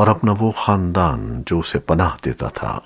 اور اپنا وہ خاندان جو اسے پناہ دیتا تھا۔